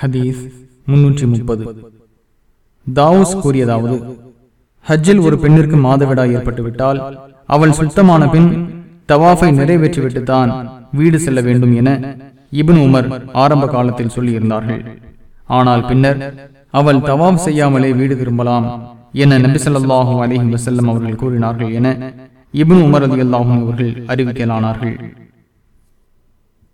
ஹதீஸ் முன்னூற்றி முப்பது தாவூஸ் கூறியதாவது ஹஜ்ஜில் ஒரு பெண்ணிற்கு மாதவிடா ஏற்பட்டுவிட்டால் அவள் சுத்தமான பின் தவாஃபை நிறைவேற்றிவிட்டுத்தான் வீடு செல்ல வேண்டும் என இபின் உமர் ஆரம்ப காலத்தில் சொல்லியிருந்தார்கள். ஆனால் பின்னர் அவள் தவாப் செய்யாமலே வீடு திரும்பலாம் என நபி ஸல்லல்லாஹு வசல்லம் அவர்கள் கூறினார்கள் என இபின் உமர் ரலியல்லாஹு அல்லாஹும் அவர்கள் அறிவிக்கலானார்கள்.